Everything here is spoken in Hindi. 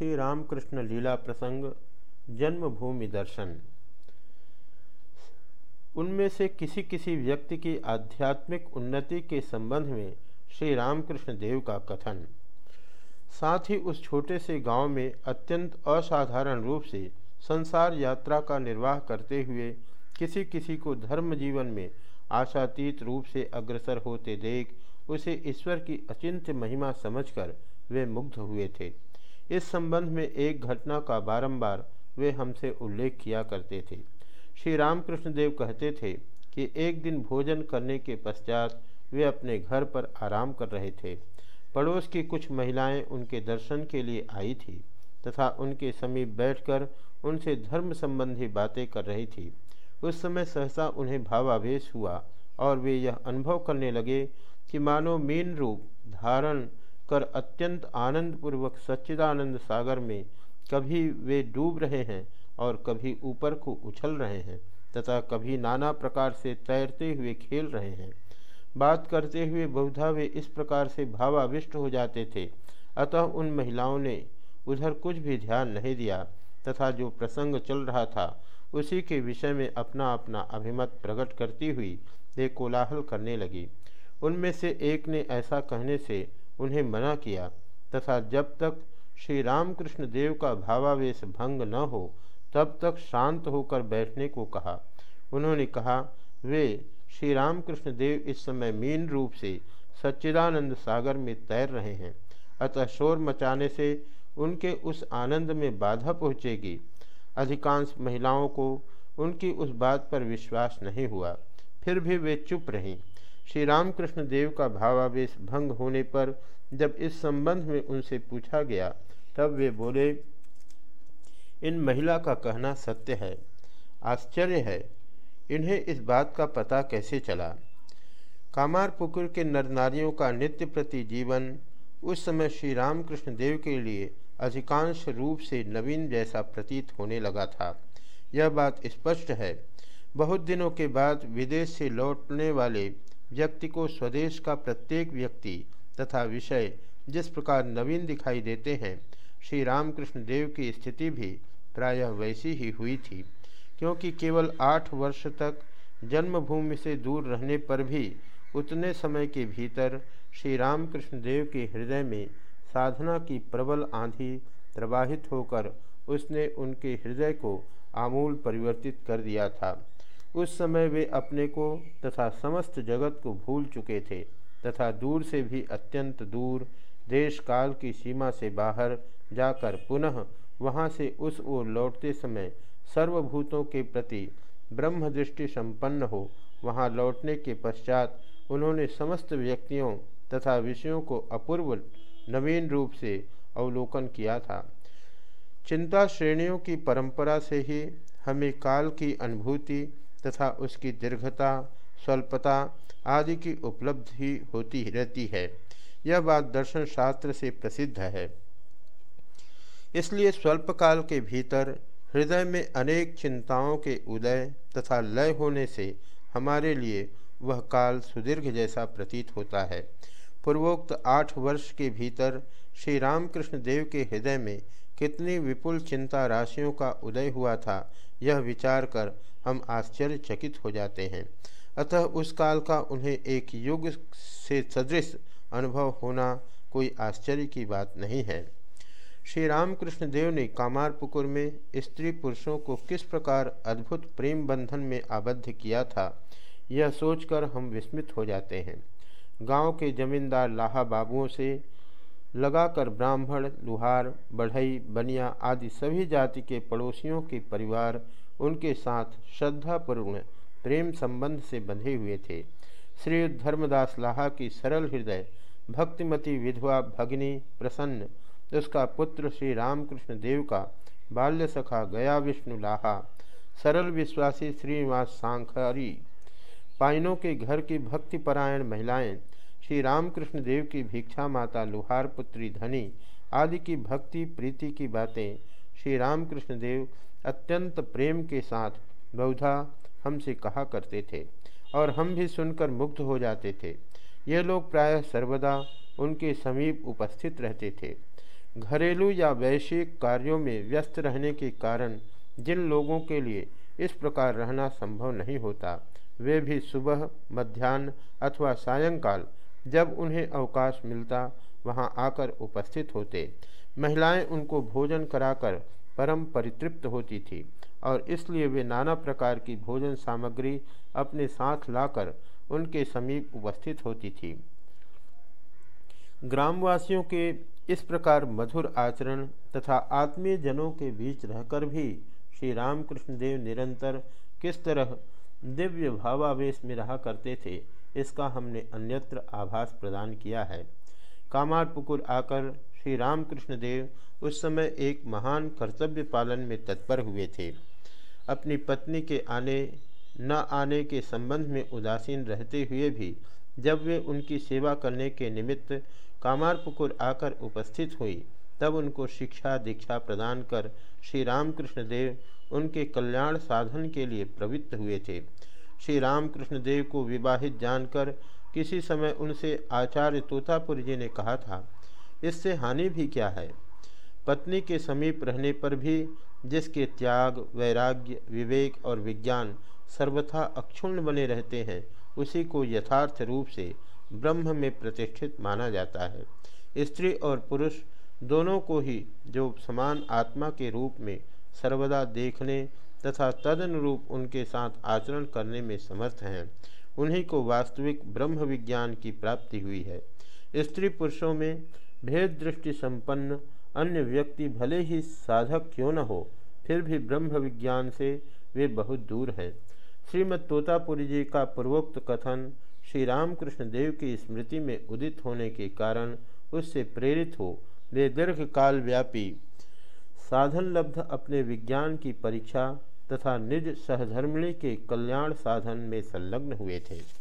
श्री रामकृष्ण लीला प्रसंग, जन्मभूमि दर्शन। उनमें से किसी किसी व्यक्ति की आध्यात्मिक उन्नति के संबंध में श्री रामकृष्ण देव का कथन। साथ ही उस छोटे से गाँव में अत्यंत असाधारण रूप से संसार यात्रा का निर्वाह करते हुए किसी किसी को धर्म जीवन में आशातीत रूप से अग्रसर होते देख उसे ईश्वर की अचिंत्य महिमा समझकर वे मुग्ध हुए थे। इस संबंध में एक घटना का बारंबार वे हमसे उल्लेख किया करते थे। श्री रामकृष्ण देव कहते थे कि एक दिन भोजन करने के पश्चात वे अपने घर पर आराम कर रहे थे। पड़ोस की कुछ महिलाएँ उनके दर्शन के लिए आई थी तथा उनके समीप बैठकर उनसे धर्म संबंधी बातें कर रही थी। उस समय सहसा उन्हें भावावेश हुआ और वे यह अनुभव करने लगे कि मानो मीन रूप धारण कर अत्यंत आनंदपूर्वक सच्चिदानंद सागर में कभी वे डूब रहे हैं और कभी ऊपर को उछल रहे हैं, तथा कभी नाना प्रकार से तैरते हुए खेल रहे हैं। बात करते हुए बहुधा वे इस प्रकार से भावाविष्ट हो जाते थे। अतः उन महिलाओं ने उधर कुछ भी ध्यान नहीं दिया, तथा जो प्रसंग चल रहा था, उसी के विषय में अपना अपना अभिमत प्रकट करती हुई वे कोलाहल करने लगी। उनमें से एक ने ऐसा कहने से उन्हें मना किया, तथा जब तक श्री रामकृष्ण देव का भावावेश भंग न हो, तब तक शांत होकर बैठने को कहा। उन्होंने कहा, वे श्री रामकृष्ण देव इस समय मीन रूप से सच्चिदानंद सागर में तैर रहे हैं। अतः शोर मचाने से उनके उस आनंद में बाधा पहुँचेगी। अधिकांश महिलाओं को उनकी उस बात पर विश्वास नहीं हुआ। फिर भी वे चुप रहीं। श्री रामकृष्ण देव का भावावेश भंग होने पर जब इस संबंध में उनसे पूछा गया, तब वे बोले, इन महिला का कहना सत्य है। आश्चर्य है। इन्हें इस बात का पता कैसे चला? कामार पुकुर के नर नारियों का नित्य प्रति जीवन उस समय श्री रामकृष्ण देव के लिए अधिकांश रूप से नवीन जैसा प्रतीत होने लगा था। यह बात स्पष्ट है। बहुत दिनों के बाद विदेश से लौटने वाले व्यक्ति को स्वदेश का प्रत्येक व्यक्ति तथा विषय जिस प्रकार नवीन दिखाई देते हैं, श्री रामकृष्ण देव की स्थिति भी प्रायः वैसी ही हुई थी, क्योंकि केवल आठ वर्ष तक जन्मभूमि से दूर रहने पर भी उतने समय के भीतर श्री रामकृष्ण देव के हृदय में साधना की प्रबल आंधी प्रवाहित होकर उसने उनके हृदय को आमूल परिवर्तित कर दिया था। उस समय वे अपने को तथा समस्त जगत को भूल चुके थे, तथा दूर से भी अत्यंत दूर देश काल की सीमा से बाहर जाकर पुनः वहाँ से उस ओर लौटते समय सर्वभूतों के प्रति ब्रह्म दृष्टि संपन्न हो। वहाँ लौटने के पश्चात उन्होंने समस्त व्यक्तियों तथा विषयों को अपूर्व नवीन रूप से अवलोकन किया था। चिंता श्रेणियों की परंपरा से ही हमें काल की अनुभूति तथा उसकी दीर्घता, स्वल्पता आदि की उपलब्धि होती रहती है। यह बात दर्शन शास्त्र से प्रसिद्ध है। इसलिए स्वल्पकाल के भीतर हृदय में अनेक चिंताओं के उदय तथा लय होने से हमारे लिए वह काल सुदीर्घ जैसा प्रतीत होता है। पूर्वोक्त आठ वर्ष के भीतर श्री रामकृष्ण देव के हृदय में कितनी विपुल चिंता राशियों का उदय हुआ था, यह विचार कर हम आश्चर्यचकित हो जाते हैं। अतः उस काल का उन्हें एक युग से सदृश अनुभव होना कोई आश्चर्य की बात नहीं है। श्री रामकृष्ण देव ने कामारपुकुर में स्त्री पुरुषों को किस प्रकार अद्भुत प्रेम बंधन में आबद्ध किया था, यह सोचकर हम विस्मित हो जाते हैं। गाँव के जमींदार लाहा बाबुओं से लगाकर ब्राह्मण, लुहार, बढ़ई, बनिया आदि सभी जाति के पड़ोसियों के परिवार उनके साथ श्रद्धापूर्ण प्रेम संबंध से बंधे हुए थे। श्री धर्मदास लाहा की सरल हृदय, भक्तिमती विधवा भगिनी प्रसन्न, उसका पुत्र श्री रामकृष्ण देव का बाल्य सखा गया विष्णु लाहा, सरल विश्वासी श्रीनिवास सांखारी, पाइनों के घर की भक्तिपरायण महिलाएँ श्री रामकृष्ण देव की भिक्षा माता लुहार पुत्री धनी आदि की भक्ति प्रीति की बातें श्री रामकृष्ण देव अत्यंत प्रेम के साथ बहुधा हमसे कहा करते थे और हम भी सुनकर मुग्ध हो जाते थे। ये लोग प्रायः सर्वदा उनके समीप उपस्थित रहते थे। घरेलू या वैश्विक कार्यों में व्यस्त रहने के कारण जिन लोगों के लिए इस प्रकार रहना संभव नहीं होता, वे भी सुबह, मध्यान्ह अथवा सायंकाल जब उन्हें अवकाश मिलता, वहाँ आकर उपस्थित होते। महिलाएँ उनको भोजन कराकर परम परितृप्त होती थी और इसलिए वे नाना प्रकार की भोजन सामग्री अपने साथ लाकर उनके समीप उपस्थित होती थी। ग्रामवासियों के इस प्रकार मधुर आचरण तथा आत्मीय जनों के बीच रहकर भी श्री रामकृष्ण देव निरंतर किस तरह दिव्य भावावेश में रहा करते थे इसका हमने अन्यत्र आभास प्रदान किया है। कामारपुकुर आकर श्री रामकृष्ण देव उस समय एक महान कर्तव्य पालन में तत्पर हुए थे। अपनी पत्नी के आने, न आने के संबंध में उदासीन रहते हुए भी जब वे उनकी सेवा करने के निमित्त कामारपुकुर आकर उपस्थित हुई, तब उनको शिक्षा दीक्षा प्रदान कर श्री रामकृष्ण देव उनके कल्याण साधन के लिए प्रवृत्त हुए थे। श्री रामकृष्ण देव को विवाहित जानकर किसी समय उनसे आचार्य तोतापुरी जी ने कहा था, इससे हानि भी क्या है? पत्नी के समीप रहने पर भी जिसके त्याग, वैराग्य, विवेक और विज्ञान सर्वथा अक्षुण्ण बने रहते हैं, उसी को यथार्थ रूप से ब्रह्म में प्रतिष्ठित माना जाता है। स्त्री और पुरुष दोनों को ही जो समान आत्मा के रूप में सर्वदा देखने तथा तदनुरूप उनके साथ आचरण करने में समर्थ हैं। उन्हीं को वास्तविक ब्रह्म विज्ञान की प्राप्ति हुई है। स्त्री पुरुषों में भेद दृष्टि संपन्न अन्य व्यक्ति भले ही साधक क्यों न हो, फिर भी ब्रह्म विज्ञान से वे बहुत दूर हैं। श्रीमद तोतापुरी जी का पूर्वोक्त कथन श्री रामकृष्ण देव की स्मृति में उदित होने के कारण उससे प्रेरित हो। वे दीर्घकाल व्यापी साधन लब्ध अपने विज्ञान की परीक्षा तथा निज सहधर्मिणी के कल्याण साधन में संलग्न हुए थे।